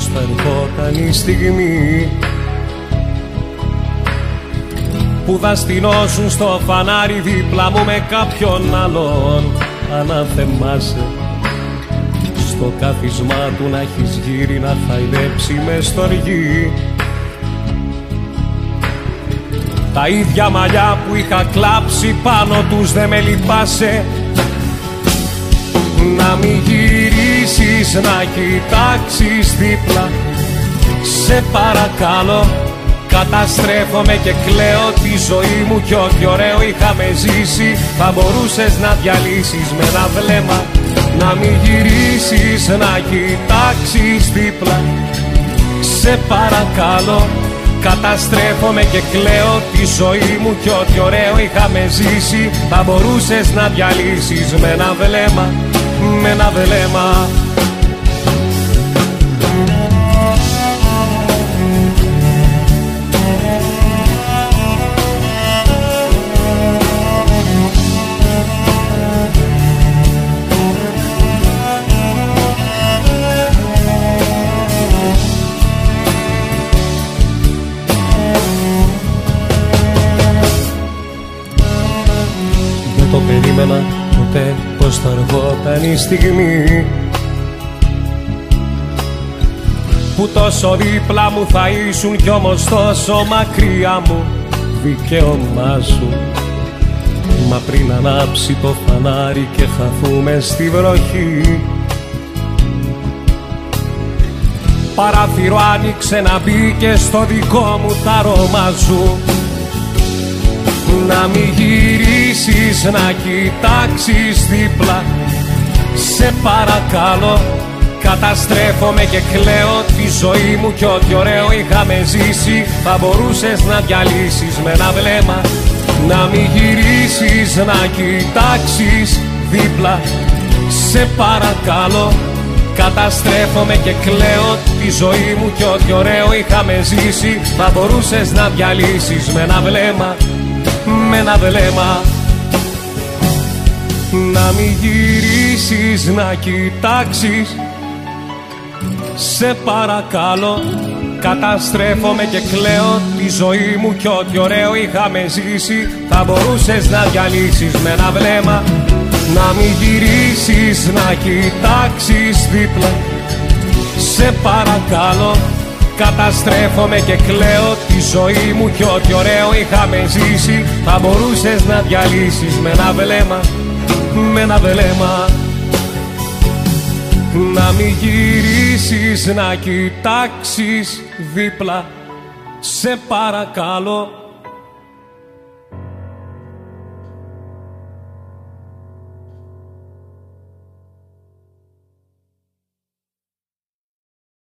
πως θα ερχόταν η στιγμή που θα στηνώσουν στο φανάρι δίπλα μου με κάποιον άλλον. Αναθεμάσαι στο κάθισμά του να έχεις γύρει να χαϊδέψει μες στοργή τα ίδια μαλλιά που είχα κλάψει πάνω τους δεν με λυπάσαι. Να μην γυρίσεις να κοιτάξεις δίπλα. Σε παρακαλώ Καταστρέφομαι και κλαίω τη ζωή μου κι ό,τι ωραίο είχαμε ζήσει. Θα μπορούσες να διαλύσεις με ένα βλέμμα Να μην γυρίσεις να κοιτάξεις δίπλα. Σε παρακαλώ Καταστρέφομαι και κλαίω τη ζωή μου κι ό,τι ωραίο είχαμε ζήσει. Θα μπορούσες να διαλύσεις με ένα βλέμμα με ένα βλέμμα περίμενα ποτέ πως θα ερχόταν η στιγμή. Που τόσο δίπλα μου θα ήσουν κι όμως τόσο μακριά μου δικαίωμά σου. Μα πριν ανάψει το φανάρι και χαθούμε στη βροχή. Παράθυρο άνοιξε να μπήκε στο δικό μου τα αρώμα σου να μην γυρίσεις να κοιτάξεις δίπλα. Σε παρακαλώ Καταστρέφομαι και κλαίω τη ζωή μου κι ό,τι ωραίο είχαμε ζήσει. Θα μπορούσες να διαλύσεις με ένα βλέμμα. Να μην γυρίσεις να κοιτάξεις δίπλα. Σε παρακαλώ Καταστρέφομαι και κλαίω τη ζωή μου κι ό,τι ωραίο είχαμε ζήσει. Θα μπορούσες να διαλύσεις με ένα βλέμμα με ένα βλέμμα να μην γυρίσεις να κοιτάξεις. Σε παρακαλώ Καταστρέφομαι και κλαίω. Τη ζωή μου κι ό,τι ωραίο είχαμε ζήσει. Θα μπορούσες να διαλύσεις με ένα βλέμμα. Να μην γυρίσεις να κοιτάξεις δίπλα. Σε παρακαλώ Καταστρέφομαι και κλαίω τη ζωή μου κι ό,τι ωραίο είχαμε ζήσει. Θα μπορούσες να διαλύσεις με ένα βλέμμα Με ένα βλέμμα. Να μην γυρίσεις να κοιτάξεις δίπλα Σε παρακαλώ